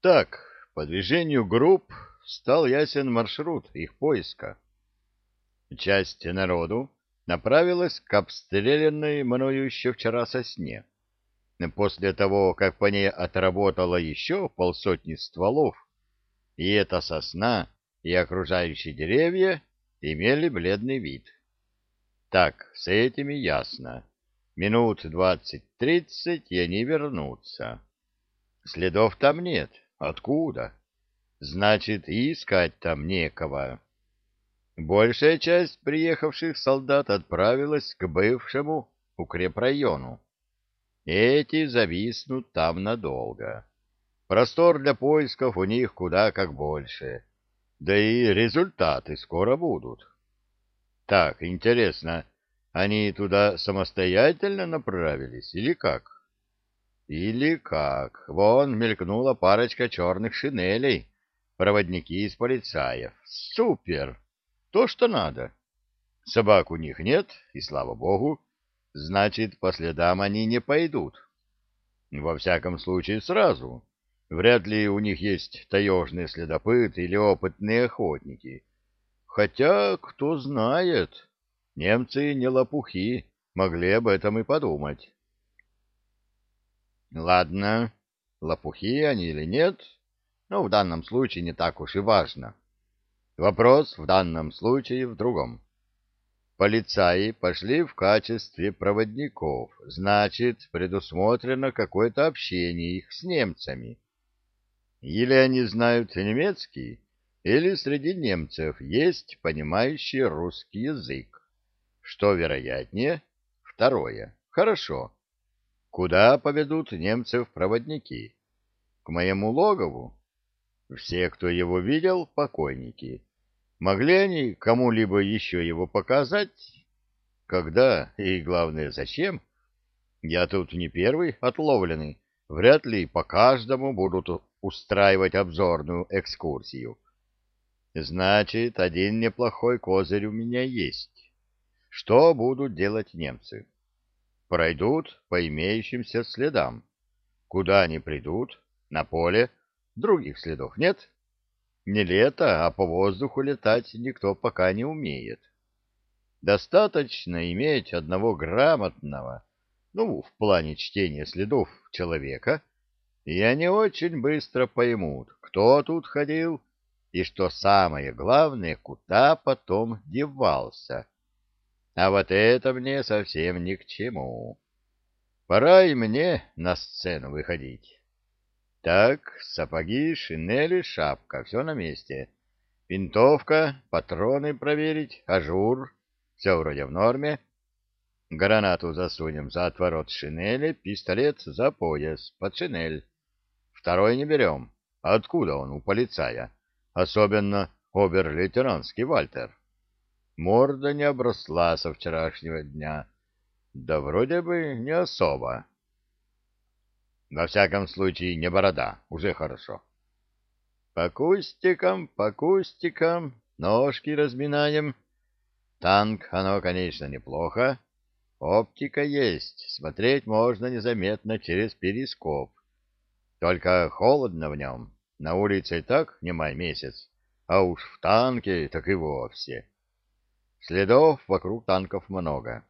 Так, по движению групп стал ясен маршрут их поиска. Часть народу направилась к обстрелянной мною еще вчера сосне. После того, как по ней отработало еще полсотни стволов, и эта сосна, и окружающие деревья имели бледный вид. Так, с этими ясно. Минут двадцать-тридцать, и они вернутся. Следов там нет. Откуда? Значит, и искать там некого. Большая часть приехавших солдат отправилась к бывшему укрепрайону. Эти зависнут там надолго. Простор для поисков у них куда как больше. Да и результаты скоро будут. Так, интересно, они туда самостоятельно направились или как? Или как? Вон мелькнула парочка черных шинелей, проводники из полицаев. Супер! То, что надо. Собак у них нет, и слава богу, значит, по следам они не пойдут. Во всяком случае, сразу. Вряд ли у них есть таежные следопыты или опытные охотники. Хотя, кто знает, немцы не лопухи, могли об этом и подумать. Ладно, лопухи они или нет, но в данном случае не так уж и важно. Вопрос в данном случае в другом. Полицаи пошли в качестве проводников, значит, предусмотрено какое-то общение их с немцами. Или они знают немецкий, или среди немцев есть понимающий русский язык. Что вероятнее? Второе. Хорошо. Куда поведут немцев проводники? К моему логову? Все, кто его видел, покойники. Могли они кому-либо еще его показать? Когда и, главное, зачем? Я тут не первый отловленный. Вряд ли по каждому будут устраивать обзорную экскурсию. Значит, один неплохой козырь у меня есть. Что будут делать немцы? Пройдут по имеющимся следам. Куда они придут? На поле? Других следов нет? Не лето, а по воздуху летать никто пока не умеет. Достаточно иметь одного грамотного, ну, в плане чтения следов человека, и они очень быстро поймут, кто тут ходил и, что самое главное, куда потом девался. А вот это мне совсем ни к чему. Пора и мне на сцену выходить. Так, сапоги, шинели, шапка, все на месте. Винтовка, патроны проверить, ажур, все вроде в норме. Гранату засунем за отворот шинели, пистолет за пояс, под шинель. Второй не берем. Откуда он у полицая? Особенно обер-лейтенантский Вальтер. Морда не обросла со вчерашнего дня. Да вроде бы не особо. Во всяком случае, не борода, уже хорошо. По кустикам, по кустикам, ножки разминаем. Танк, оно, конечно, неплохо. Оптика есть, смотреть можно незаметно через перископ. Только холодно в нем. На улице и так не май месяц, а уж в танке так и вовсе. Следов вокруг танков много.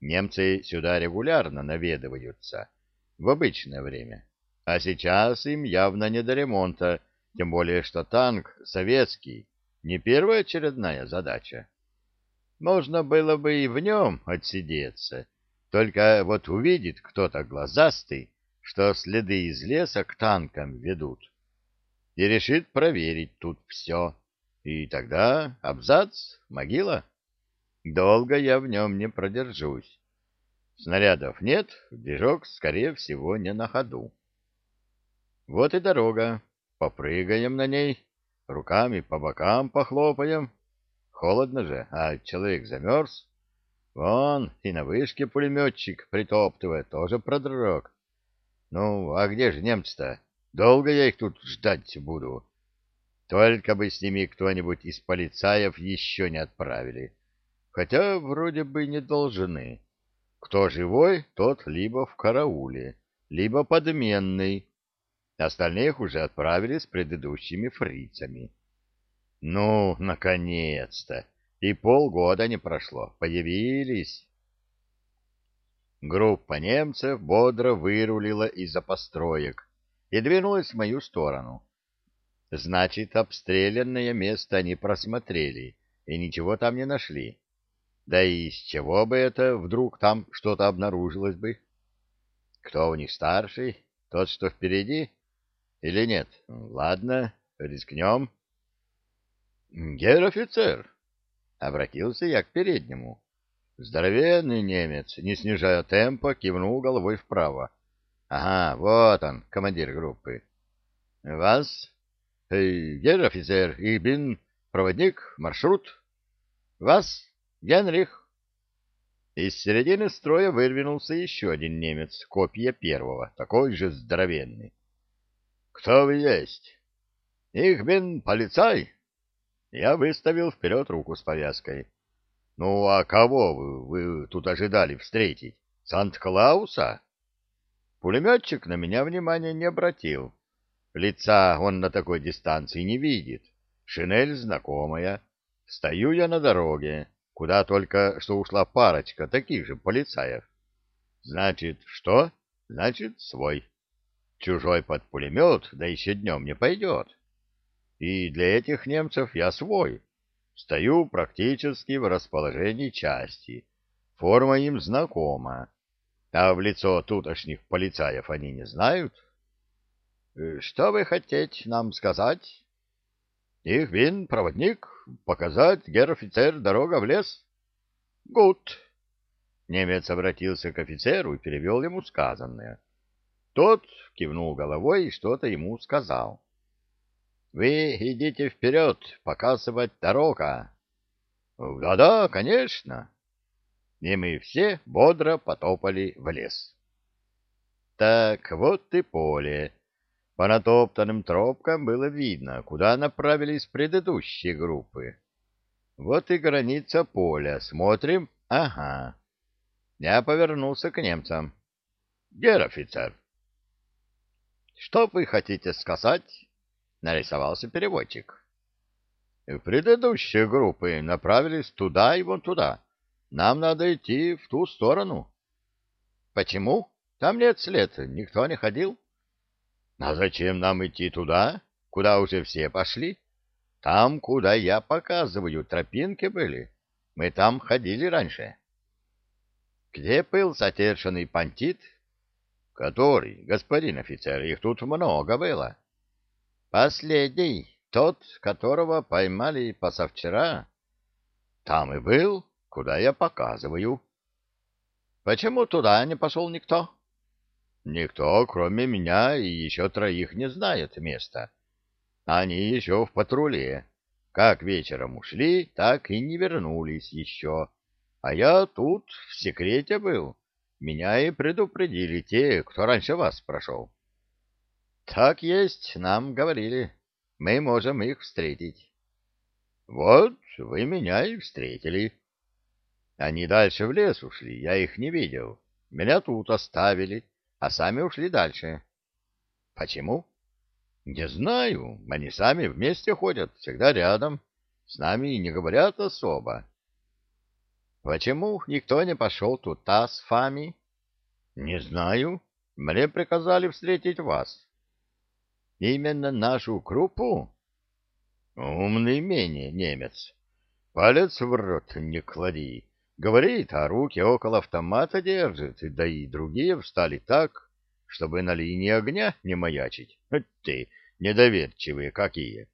Немцы сюда регулярно наведываются, в обычное время. А сейчас им явно не до ремонта, тем более что танк советский, не первая очередная задача. Можно было бы и в нем отсидеться, только вот увидит кто-то глазастый, что следы из леса к танкам ведут, и решит проверить тут все. И тогда абзац, могила. Долго я в нем не продержусь. Снарядов нет, движок, скорее всего, не на ходу. Вот и дорога. Попрыгаем на ней, руками по бокам похлопаем. Холодно же, а человек замерз. Вон, и на вышке пулеметчик притоптывает, тоже продрог. Ну, а где же немцы-то? Долго я их тут ждать буду. Только бы с ними кто-нибудь из полицаев еще не отправили хотя вроде бы не должны. Кто живой, тот либо в карауле, либо подменный. Остальных уже отправили с предыдущими фрицами. Ну, наконец-то! И полгода не прошло. Появились. Группа немцев бодро вырулила из-за построек и двинулась в мою сторону. Значит, обстрелянное место они просмотрели и ничего там не нашли. Да и с чего бы это вдруг там что-то обнаружилось бы? Кто у них старший? Тот, что впереди? Или нет? Ладно, рискнем. Гер-офицер! Обратился я к переднему. Здоровенный немец, не снижая темпа, кивнул головой вправо. Ага, вот он, командир группы. Вас? Гер-офицер, bin проводник, маршрут. Вас? Генрих. Из середины строя выдвинулся еще один немец, копия первого, такой же здоровенный. «Кто вы есть?» «Их бин полицай!» Я выставил вперед руку с повязкой. «Ну, а кого вы, вы тут ожидали встретить? Санта-Клауса?» Пулеметчик на меня внимания не обратил. Лица он на такой дистанции не видит. Шинель знакомая. Стою я на дороге куда только что ушла парочка таких же полицаев. Значит, что? Значит, свой. Чужой под пулемет, да еще днем не пойдет. И для этих немцев я свой. Стою практически в расположении части. Форма им знакома. А в лицо тутошних полицаев они не знают. Э, что вы хотите нам сказать? Их вин, проводник, показать, гер-офицер, дорога в лес. Гуд. Немец обратился к офицеру и перевел ему сказанное. Тот кивнул головой и что-то ему сказал. Вы идите вперед, показывать дорога. Да-да, конечно. И мы все бодро потопали в лес. Так, вот и поле. По натоптанным тропкам было видно, куда направились предыдущие группы. Вот и граница поля. Смотрим. Ага. Я повернулся к немцам. Гер-офицер. Что вы хотите сказать? Нарисовался переводчик. Предыдущие группы направились туда и вон туда. Нам надо идти в ту сторону. Почему? Там нет след, никто не ходил. А зачем нам идти туда, куда уже все пошли? Там, куда я показываю, тропинки были. Мы там ходили раньше. Где был затершенный пантит? Который, господин офицер, их тут много было. Последний, тот, которого поймали позавчера. Там и был, куда я показываю. Почему туда не пошел никто? Никто, кроме меня и еще троих, не знает места. Они еще в патруле. Как вечером ушли, так и не вернулись еще. А я тут в секрете был. Меня и предупредили те, кто раньше вас прошел. Так есть, нам говорили. Мы можем их встретить. Вот вы меня и встретили. Они дальше в лес ушли, я их не видел. Меня тут оставили а сами ушли дальше. Почему? Не знаю. Они сами вместе ходят, всегда рядом. С нами и не говорят особо. Почему никто не пошел туда с Фами? Не знаю. Мне приказали встретить вас. Именно нашу группу? Умный менее немец. Палец в рот не клади. Говорит, а руки около автомата держит, да и другие встали так, чтобы на линии огня не маячить. Ты, недоверчивые какие!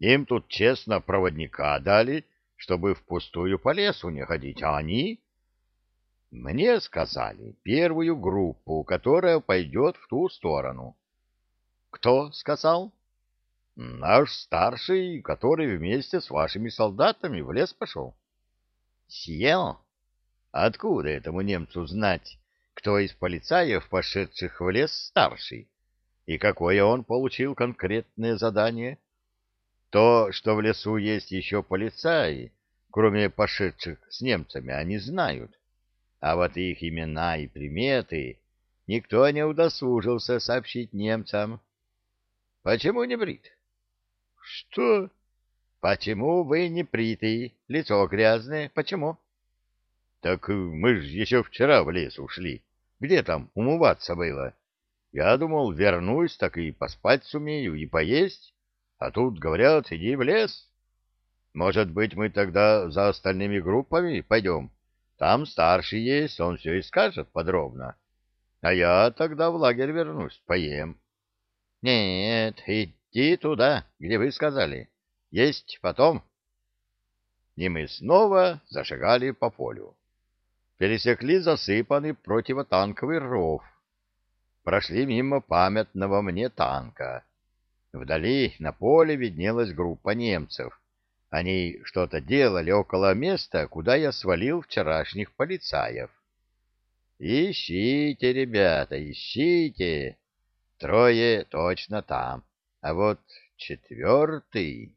Им тут честно проводника дали, чтобы впустую по лесу не ходить, а они... Мне сказали первую группу, которая пойдет в ту сторону. Кто сказал? Наш старший, который вместе с вашими солдатами в лес пошел. Съел? Откуда этому немцу знать, кто из полицаев, пошедших в лес, старший? И какое он получил конкретное задание? То, что в лесу есть еще полицаи, кроме пошедших с немцами, они знают. А вот их имена и приметы никто не удосужился сообщить немцам. почему не брит? — Что? — Почему вы не бритый? Лицо грязное. Почему? — Так мы же еще вчера в лес ушли. Где там умываться было? Я думал, вернусь, так и поспать сумею, и поесть. А тут, говорят, иди в лес. Может быть, мы тогда за остальными группами пойдем? Там старший есть, он все и скажет подробно. А я тогда в лагерь вернусь, поем. Нет, иди туда, где вы сказали. Есть потом. И мы снова зашагали по полю. Пересекли засыпанный противотанковый ров. Прошли мимо памятного мне танка. Вдали на поле виднелась группа немцев. Они что-то делали около места, куда я свалил вчерашних полицаев. Ищите, ребята, ищите. Трое точно там, а вот четвертый...